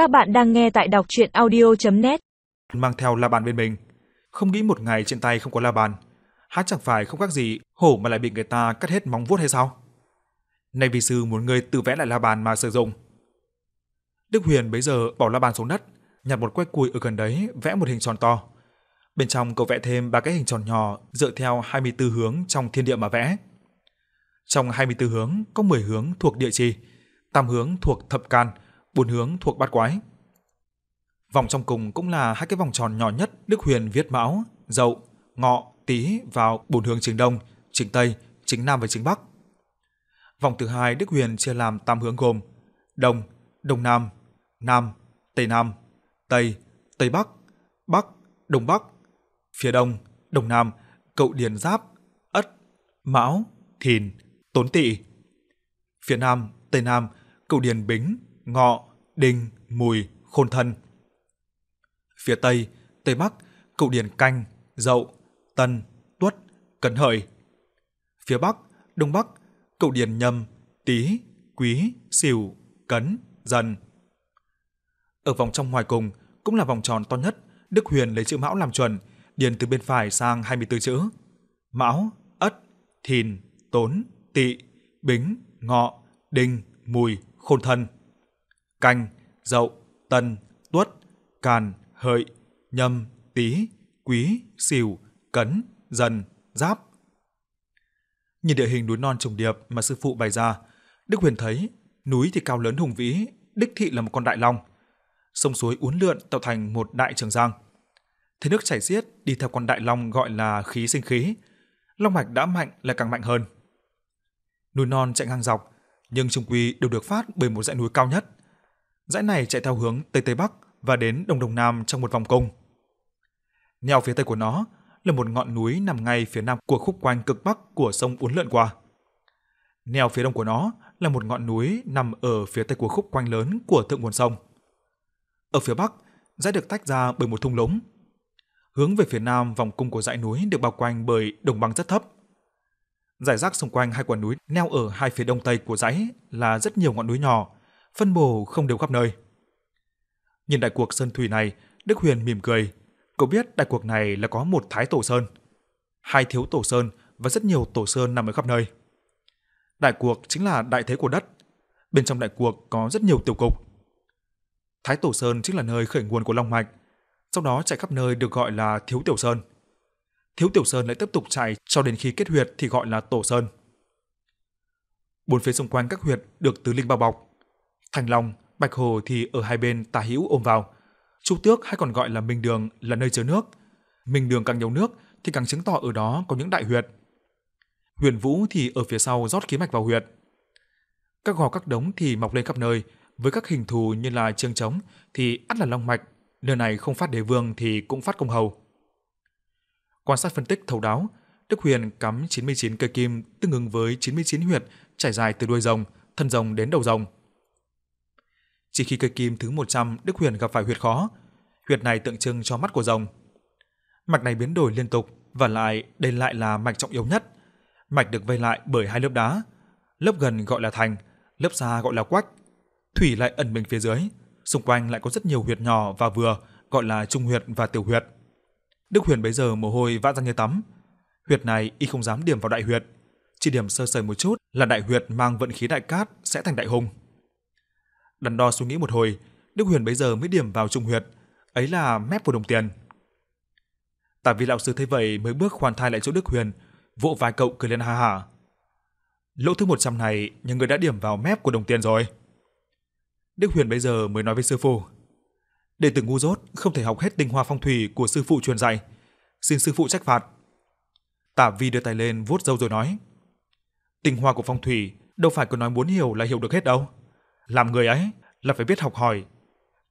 Các bạn đang nghe tại đọc chuyện audio.net Mang theo la bàn bên mình. Không nghĩ một ngày trên tay không có la bàn. Hát chẳng phải không khác gì hổ mà lại bị người ta cắt hết móng vuốt hay sao? Này vì sư muốn ngươi tự vẽ lại la bàn mà sử dụng. Đức Huyền bấy giờ bỏ la bàn xuống đất, nhặt một que cùi ở gần đấy vẽ một hình tròn to. Bên trong cậu vẽ thêm ba cái hình tròn nhỏ dựa theo 24 hướng trong thiên địa mà vẽ. Trong 24 hướng có 10 hướng thuộc địa chi, 8 hướng thuộc thập can, bốn hướng thuộc bát quái. Vòng trong cùng cũng là hai cái vòng tròn nhỏ nhất Đức Huyền viết mão, dậu, ngọ, tý vào bốn hướng chính đông, chính tây, chính nam và chính bắc. Vòng thứ hai Đức Huyền chia làm 8 hướng gồm đông, đông nam, nam, tây nam, tây, tây bắc, bắc, đông bắc, phía đông, đông nam, cậu điền giáp, ất, mão, thìn, tốn tỵ. Phía nam, tây nam, cậu điền bính, ngọ, đinh, mùi, khôn thân. Phía tây, tây bắc, cựu điền canh, dậu, tân, tuất, cấn hợi. Phía bắc, đông bắc, cựu điền nhâm, tý, quý, sửu, cấn, dần. Ở vòng trong ngoài cùng cũng là vòng tròn to nhất, Đức Huyền lấy chữ mão làm chuẩn, điền từ bên phải sang 24 chữ. Mão, ất, thìn, tốn, tỵ, bính, ngọ, đinh, mùi, khôn thân. Canh, dậu, tân, tuất, càn, hợi, nhâm, tý, quý, sửu, cấn, dần, giáp. Nhìn địa hình núi non trùng điệp mà sư phụ bày ra, Đức Huyền thấy núi thì cao lớn hùng vĩ, đích thị là một con đại long. Sông suối uốn lượn tạo thành một đại trường giang. Thế nước chảy xiết đi theo con đại long gọi là khí sinh khí. Long mạch đã mạnh là càng mạnh hơn. Núi non chạy ngang dọc, nhưng trung quy đều được phát bởi một dãy núi cao nhất. Dãy này chạy theo hướng tây tây bắc và đến đông đông nam trong một vòng cung. Neo phía tây của nó là một ngọn núi nằm ngay phía nam của khúc quanh cực bắc của sông uốn lượn qua. Neo phía đông của nó là một ngọn núi nằm ở phía tây của khúc quanh lớn của thượng nguồn sông. Ở phía bắc, dãy được tách ra bởi một thung lũng. Hướng về phía nam, vòng cung của dãy núi được bao quanh bởi đồng bằng rất thấp. Giải rác xung quanh hai quả núi neo ở hai phía đông tây của dãy là rất nhiều ngọn núi nhỏ, phân bổ không đều khắp nơi. Nhìn đại cuộc sơn thủy này, Đức Huyền mỉm cười. Cậu biết đại cuộc này là có một thái tổ sơn, hai thiếu tổ sơn và rất nhiều tổ sơn nằm ở khắp nơi. Đại cuộc chính là đại thế của đất. Bên trong đại cuộc có rất nhiều tiểu cục. Thái Tổ Sơn chính là nơi khởi nguồn của Long Mạch, sau đó chạy khắp nơi được gọi là Thiếu Tiểu Sơn. Thiếu Tiểu Sơn lại tiếp tục chạy cho đến khi kết huyệt thì gọi là Tổ Sơn. Bốn phía xung quanh các huyệt được tứ linh bao bọc. Thành Long, Bạch Hồ thì ở hai bên tả hữu ôm vào. Chu Tước hay còn gọi là Minh Đường là nơi chứa nước. Minh Đường càng nhiều nước thì càng chứng tỏ ở đó có những đại huyệt. Huyền Vũ thì ở phía sau rót khí mạch vào huyệt. Các gò các đống thì mọc lên khắp nơi, với các hình thù như là chương trống thì ắt là long mạch, nơi này không phát đế vương thì cũng phát công hầu. Quan sát phân tích thấu đáo, Đức Huyền cắm 99 cây kim tương ứng với 99 huyệt trải dài từ đuôi rồng, thân rồng đến đầu rồng. Chỉ khi cây kim thứ 100 Đức Huyền gặp phải huyệt khó, huyệt này tượng trưng cho mắt của rồng. Mạch này biến đổi liên tục và lại đây lại là mạch trọng yếu nhất. Mạch được vây lại bởi hai lớp đá, lớp gần gọi là thành, lớp xa gọi là quách. Thủy lại ẩn mình phía dưới, xung quanh lại có rất nhiều huyệt nhỏ và vừa, gọi là trung huyệt và tiểu huyệt. Đức Huyền bấy giờ mồ hôi vã ra như tắm. Huyệt này y không dám điểm vào đại huyệt, chỉ điểm sơ sẩy một chút là đại huyệt mang vận khí đại cát sẽ thành đại hùng Đắn đo suy nghĩ một hồi, Đức Huyền bấy giờ mới điểm vào trung huyệt, ấy là mép của đồng tiền. Tả Vi lão sư thấy vậy mới bước khoan thai lại chỗ Đức Huyền, vỗ vai cậu cười lên ha hả. Lỗ thứ 100 này, nhưng người đã điểm vào mép của đồng tiền rồi. Đức Huyền bây giờ mới nói với sư phụ. Đệ tử ngu dốt không thể học hết tinh hoa phong thủy của sư phụ truyền dạy. Xin sư phụ trách phạt. Tả Vi đưa tay lên vuốt râu rồi nói. Tinh hoa của phong thủy đâu phải cứ nói muốn hiểu là hiểu được hết đâu. Làm người ấy là phải biết học hỏi.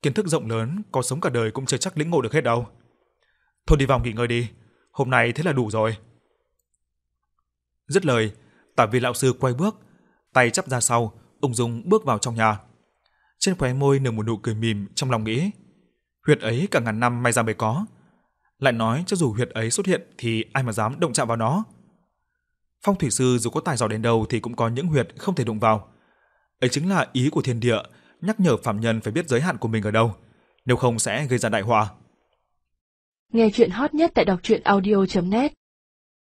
Kiến thức rộng lớn có sống cả đời cũng chưa chắc lĩnh ngộ được hết đâu. Thôi đi vào nghỉ ngơi đi. Hôm nay thế là đủ rồi. Dứt lời, Tả Vi lão sư quay bước, tay chắp ra sau, ung dung bước vào trong nhà. Trên khóe môi nở một nụ cười mỉm trong lòng nghĩ, huyệt ấy cả ngàn năm may ra mới có. Lại nói cho dù huyệt ấy xuất hiện thì ai mà dám động chạm vào nó. Phong thủy sư dù có tài giỏi đến đâu thì cũng có những huyệt không thể đụng vào. Ấy chính là ý của thiên địa, nhắc nhở phạm nhân phải biết giới hạn của mình ở đâu, nếu không sẽ gây ra đại họa. Nghe chuyện hot nhất tại đọc truyện audio.net